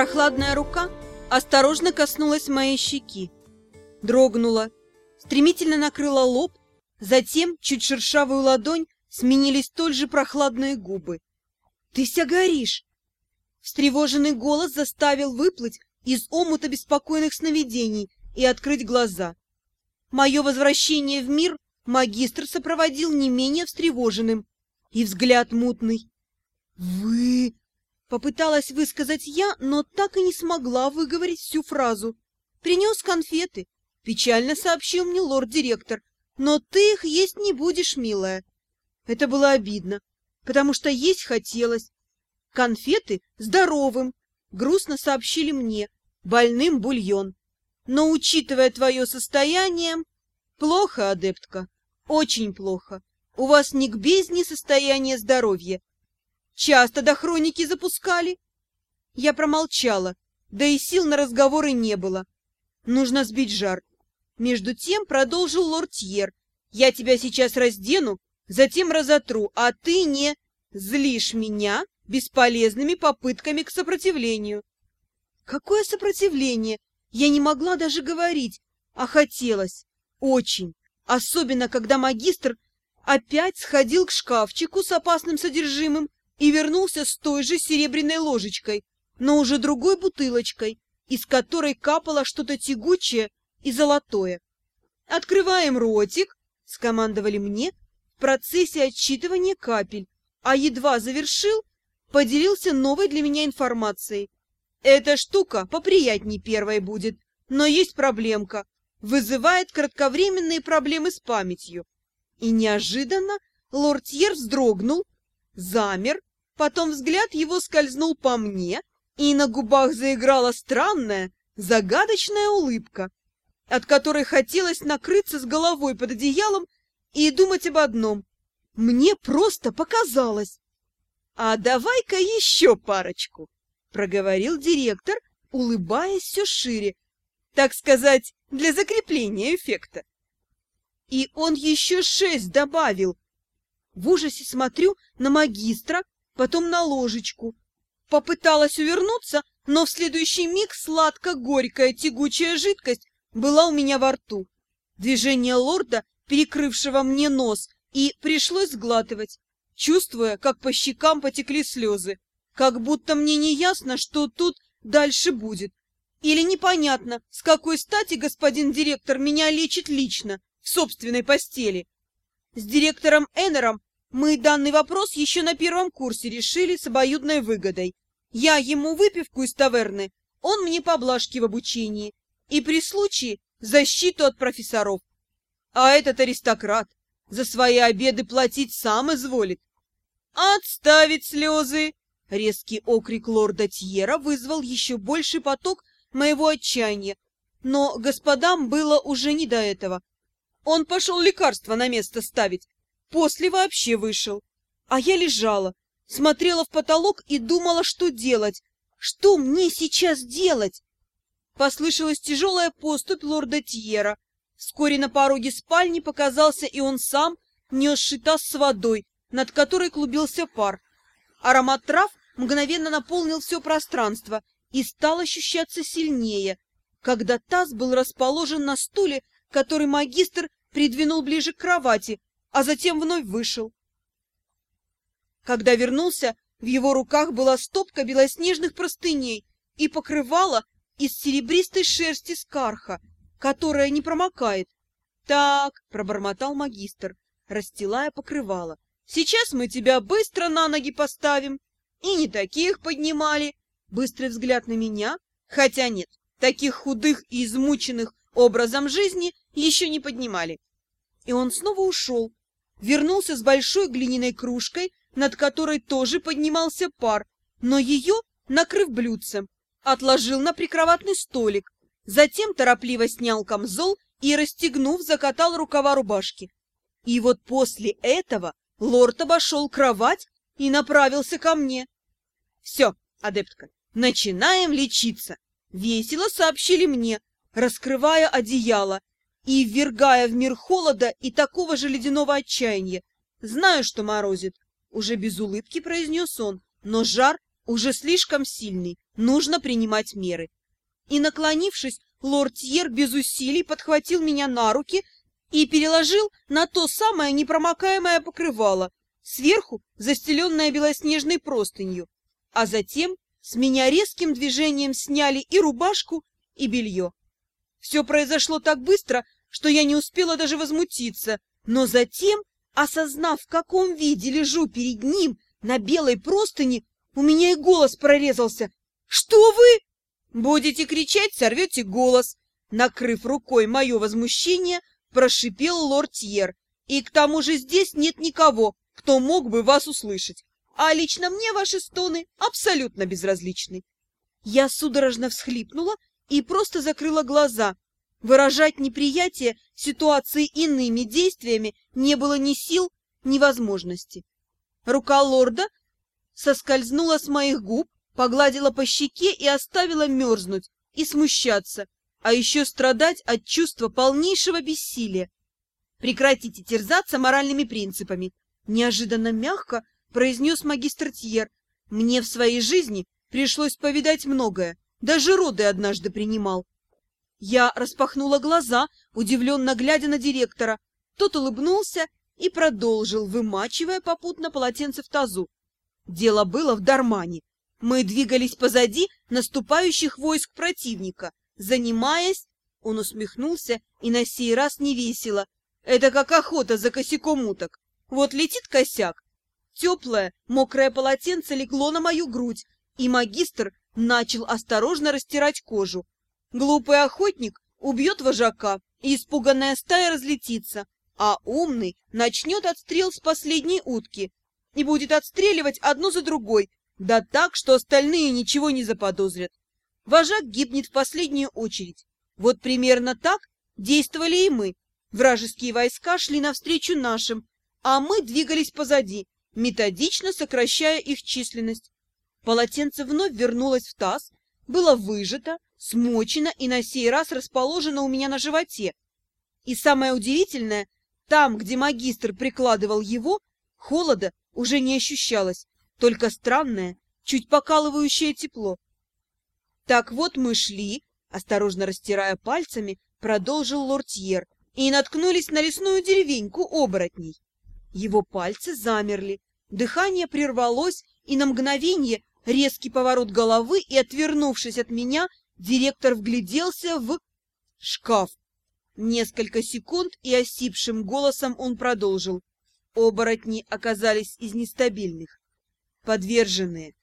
Прохладная рука осторожно коснулась моей щеки. Дрогнула, стремительно накрыла лоб, затем чуть шершавую ладонь сменили столь же прохладные губы. «Ты вся горишь!» Встревоженный голос заставил выплыть из омута беспокойных сновидений и открыть глаза. Мое возвращение в мир магистр сопроводил не менее встревоженным и взгляд мутный. «Вы...» — попыталась высказать я, но так и не смогла выговорить всю фразу. «Принес конфеты», — печально сообщил мне лорд-директор. «Но ты их есть не будешь, милая». Это было обидно, потому что есть хотелось. Конфеты здоровым, грустно сообщили мне, больным бульон. Но, учитывая твое состояние, плохо, адептка, очень плохо. У вас не к бездне состояние здоровья. Часто до хроники запускали? Я промолчала, да и сил на разговоры не было. Нужно сбить жар. Между тем продолжил лорд. Я тебя сейчас раздену, затем разотру, а ты не злишь меня бесполезными попытками к сопротивлению. Какое сопротивление? Я не могла даже говорить, а хотелось. Очень. Особенно, когда магистр опять сходил к шкафчику с опасным содержимым и вернулся с той же серебряной ложечкой, но уже другой бутылочкой, из которой капало что-то тягучее и золотое. «Открываем ротик!» — скомандовали мне в процессе отсчитывания капель, а едва завершил, поделился новой для меня информацией. Эта штука поприятней первой будет, но есть проблемка. Вызывает кратковременные проблемы с памятью. И неожиданно лорд Тьер вздрогнул, замер, потом взгляд его скользнул по мне, и на губах заиграла странная, загадочная улыбка, от которой хотелось накрыться с головой под одеялом и думать об одном. Мне просто показалось. А давай-ка еще парочку проговорил директор, улыбаясь все шире, так сказать, для закрепления эффекта. И он еще шесть добавил. В ужасе смотрю на магистра, потом на ложечку. Попыталась увернуться, но в следующий миг сладко-горькая тягучая жидкость была у меня во рту. Движение лорда, перекрывшего мне нос, и пришлось сглатывать, чувствуя, как по щекам потекли слезы. Как будто мне не ясно, что тут дальше будет. Или непонятно, с какой стати господин директор меня лечит лично, в собственной постели. С директором Эннером мы данный вопрос еще на первом курсе решили с обоюдной выгодой. Я ему выпивку из таверны, он мне поблажки в обучении. И при случае защиту от профессоров. А этот аристократ за свои обеды платить сам изволит. Отставить слезы! Резкий окрик лорда Тьера вызвал еще больший поток моего отчаяния, но господам было уже не до этого. Он пошел лекарство на место ставить, после вообще вышел. А я лежала, смотрела в потолок и думала, что делать. Что мне сейчас делать? Послышалась тяжелая поступь лорда Тьера. Вскоре на пороге спальни показался и он сам, несший таз с водой, над которой клубился пар. Аромат трав мгновенно наполнил все пространство и стал ощущаться сильнее, когда таз был расположен на стуле, который магистр придвинул ближе к кровати, а затем вновь вышел. Когда вернулся, в его руках была стопка белоснежных простыней и покрывало из серебристой шерсти скарха, которая не промокает. «Так», — пробормотал магистр, расстилая покрывало, — «сейчас мы тебя быстро на ноги поставим». И не таких поднимали. Быстрый взгляд на меня. Хотя нет, таких худых и измученных образом жизни еще не поднимали. И он снова ушел. Вернулся с большой глиняной кружкой, над которой тоже поднимался пар, но ее, накрыв блюдцем, отложил на прикроватный столик. Затем торопливо снял камзол и, расстегнув, закатал рукава рубашки. И вот после этого лорд обошел кровать и направился ко мне. «Все, адептка, начинаем лечиться!» Весело сообщили мне, раскрывая одеяло и ввергая в мир холода и такого же ледяного отчаяния. «Знаю, что морозит», — уже без улыбки произнес он, «но жар уже слишком сильный, Нужно принимать меры. И, наклонившись, лорд Тьер без усилий подхватил меня на руки и переложил на то самое непромокаемое покрывало, сверху застеленное белоснежной простынью, а затем с меня резким движением сняли и рубашку, и белье. Все произошло так быстро, что я не успела даже возмутиться, но затем, осознав, в каком виде лежу перед ним на белой простыне, у меня и голос прорезался. «Что вы?» «Будете кричать, сорвете голос!» Накрыв рукой мое возмущение, прошипел лорд Тьер. «И к тому же здесь нет никого, кто мог бы вас услышать. А лично мне ваши стоны абсолютно безразличны». Я судорожно всхлипнула и просто закрыла глаза. Выражать неприятие ситуации иными действиями не было ни сил, ни возможности. Рука лорда соскользнула с моих губ, погладила по щеке и оставила мерзнуть и смущаться, а еще страдать от чувства полнейшего бессилия. Прекратите терзаться моральными принципами. Неожиданно мягко произнес магистр Тьер. Мне в своей жизни пришлось повидать многое, даже роды однажды принимал. Я распахнула глаза, удивленно глядя на директора. Тот улыбнулся и продолжил, вымачивая попутно полотенце в тазу. Дело было в Дармане. Мы двигались позади наступающих войск противника, занимаясь... Он усмехнулся и на сей раз не весело. Это как охота за косяком уток. Вот летит косяк. Теплое, мокрое полотенце легло на мою грудь, и магистр начал осторожно растирать кожу. Глупый охотник убьет вожака, и испуганная стая разлетится, а умный начнет отстрел с последней утки и будет отстреливать одну за другой, да так, что остальные ничего не заподозрят. Вожак гибнет в последнюю очередь. Вот примерно так действовали и мы. Вражеские войска шли навстречу нашим, а мы двигались позади, методично сокращая их численность. Полотенце вновь вернулось в таз, было выжато, смочено и на сей раз расположено у меня на животе. И самое удивительное, там, где магистр прикладывал его, холода уже не ощущалось, только странное, чуть покалывающее тепло. Так вот мы шли, осторожно растирая пальцами, продолжил лортьер, и наткнулись на лесную деревеньку оборотней. Его пальцы замерли, дыхание прервалось, и на мгновение резкий поворот головы, и, отвернувшись от меня, директор вгляделся в шкаф. Несколько секунд, и осипшим голосом он продолжил. Оборотни оказались из нестабильных, подверженные.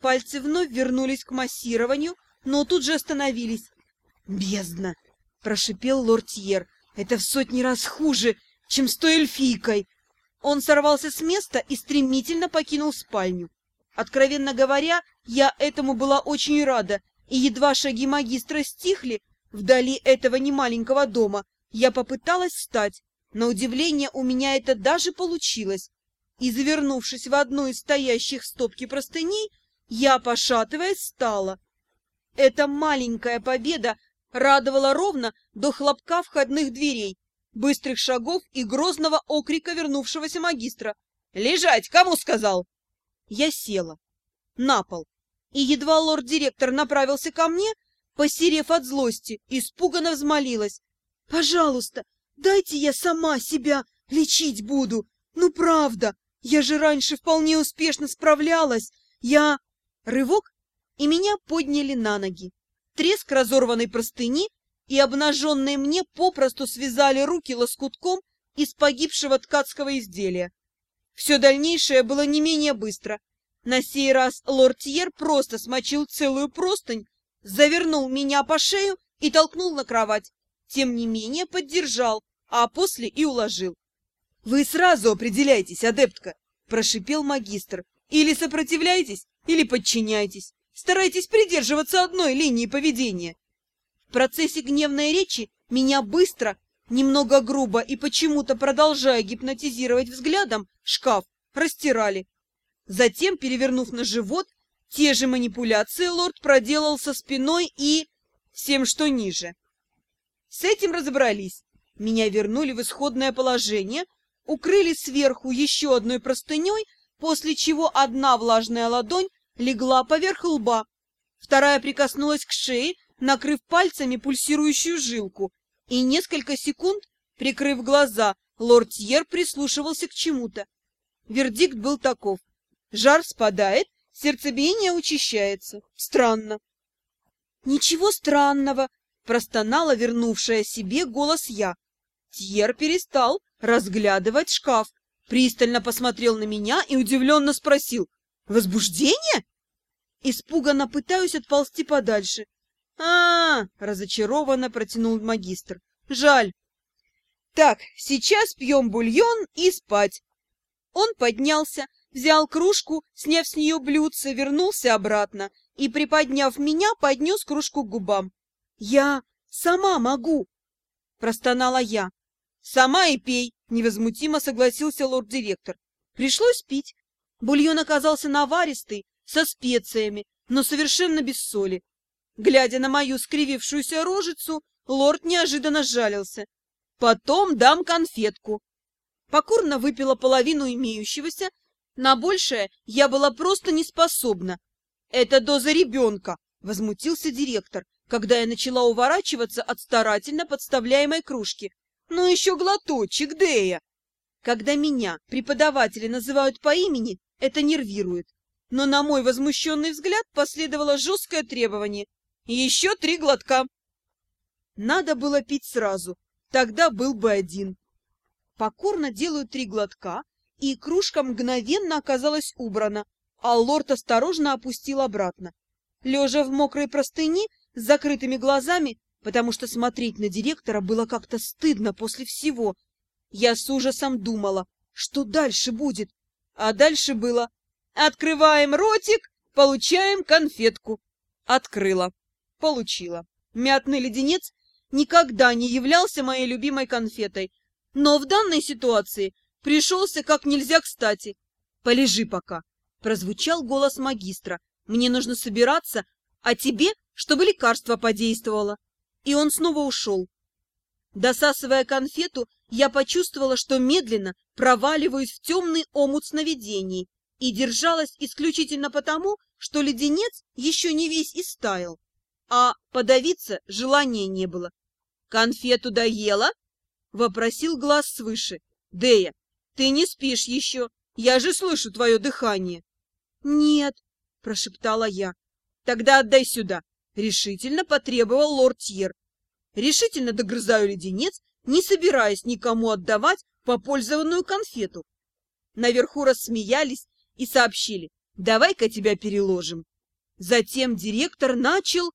Пальцы вновь вернулись к массированию, но тут же остановились. «Бездна!» — прошипел лортьер. «Это в сотни раз хуже, чем с той эльфийкой!» Он сорвался с места и стремительно покинул спальню. Откровенно говоря, я этому была очень рада, и едва шаги магистра стихли, вдали этого немаленького дома, я попыталась встать. На удивление у меня это даже получилось. И, завернувшись в одну из стоящих в стопке простыней, я, пошатываясь, встала. Эта маленькая победа радовала ровно до хлопка входных дверей, быстрых шагов и грозного окрика вернувшегося магистра. «Лежать! Кому сказал?» Я села на пол, и едва лорд-директор направился ко мне, посерев от злости, испуганно взмолилась. «Пожалуйста, дайте я сама себя лечить буду. Ну, правда, я же раньше вполне успешно справлялась. Я...» Рывок, и меня подняли на ноги. Треск разорванной простыни и обнаженные мне попросту связали руки лоскутком из погибшего ткацкого изделия. Все дальнейшее было не менее быстро. На сей раз лорд Тьер просто смочил целую простынь, завернул меня по шею и толкнул на кровать. Тем не менее поддержал, а после и уложил. — Вы сразу определяйтесь, адептка, — прошипел магистр. — Или сопротивляйтесь, или подчиняйтесь. Старайтесь придерживаться одной линии поведения. В процессе гневной речи меня быстро Немного грубо и почему-то продолжая гипнотизировать взглядом, шкаф растирали. Затем, перевернув на живот, те же манипуляции лорд проделал со спиной и... всем, что ниже. С этим разобрались. Меня вернули в исходное положение, укрыли сверху еще одной простыней, после чего одна влажная ладонь легла поверх лба. вторая прикоснулась к шее, накрыв пальцами пульсирующую жилку, и несколько секунд, прикрыв глаза, лорд Тьер прислушивался к чему-то. Вердикт был таков. Жар спадает, сердцебиение учащается. Странно. «Ничего странного!» — простонала вернувшая себе голос я. Тьер перестал разглядывать шкаф, пристально посмотрел на меня и удивленно спросил. «Возбуждение?» Испуганно пытаюсь отползти подальше. А, -а, -а разочарованно протянул магистр. «Жаль. Так, сейчас пьем бульон и спать». Он поднялся, взял кружку, сняв с нее блюдце, вернулся обратно и, приподняв меня, поднес кружку к губам. «Я сама могу!» — простонала я. «Сама и пей!» — невозмутимо согласился лорд-директор. Пришлось пить. Бульон оказался наваристый, со специями, но совершенно без соли. Глядя на мою скривившуюся рожицу, лорд неожиданно жалился. «Потом дам конфетку!» Покорно выпила половину имеющегося, на большее я была просто не способна. «Это доза ребенка!» — возмутился директор, когда я начала уворачиваться от старательно подставляемой кружки. «Ну еще глоточек, Дея!» Когда меня преподаватели называют по имени, это нервирует. Но на мой возмущенный взгляд последовало жесткое требование. Еще три глотка. Надо было пить сразу, тогда был бы один. Покорно делаю три глотка, и кружка мгновенно оказалась убрана, а лорд осторожно опустил обратно. Лежа в мокрой простыни с закрытыми глазами, потому что смотреть на директора было как-то стыдно после всего, я с ужасом думала, что дальше будет. А дальше было «Открываем ротик, получаем конфетку». Открыла. Получила. Мятный леденец никогда не являлся моей любимой конфетой, но в данной ситуации пришелся как нельзя кстати. «Полежи пока», — прозвучал голос магистра. «Мне нужно собираться, а тебе, чтобы лекарство подействовало». И он снова ушел. Досасывая конфету, я почувствовала, что медленно проваливаюсь в темный омут сновидений и держалась исключительно потому, что леденец еще не весь истаял, а подавиться желания не было. «Конфету доела?» — вопросил глаз свыше. «Дея, ты не спишь еще, я же слышу твое дыхание. Нет, прошептала я. Тогда отдай сюда, решительно потребовал лорд Тьер. Решительно догрызаю леденец, не собираясь никому отдавать попользованную конфету. Наверху рассмеялись и сообщили, давай-ка тебя переложим. Затем директор начал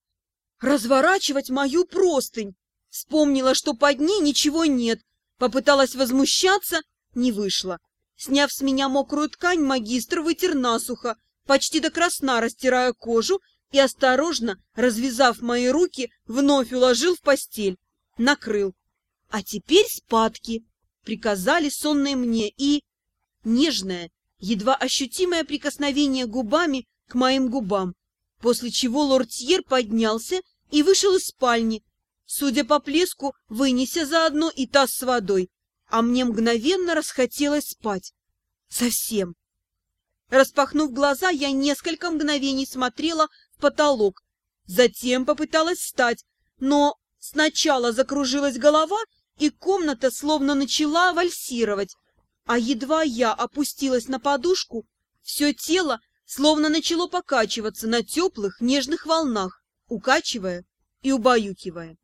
разворачивать мою простынь. Вспомнила, что под ней ничего нет, попыталась возмущаться, не вышло. Сняв с меня мокрую ткань, магистр вытер насухо, почти до красна растирая кожу и, осторожно, развязав мои руки, вновь уложил в постель. Накрыл. А теперь спадки, приказали сонные мне, и... Нежное, едва ощутимое прикосновение губами к моим губам, после чего лорд-тьер поднялся и вышел из спальни, судя по плеску, вынеся заодно и таз с водой а мне мгновенно расхотелось спать. Совсем. Распахнув глаза, я несколько мгновений смотрела в потолок, затем попыталась встать, но сначала закружилась голова, и комната словно начала вальсировать, а едва я опустилась на подушку, все тело словно начало покачиваться на теплых нежных волнах, укачивая и убаюкивая.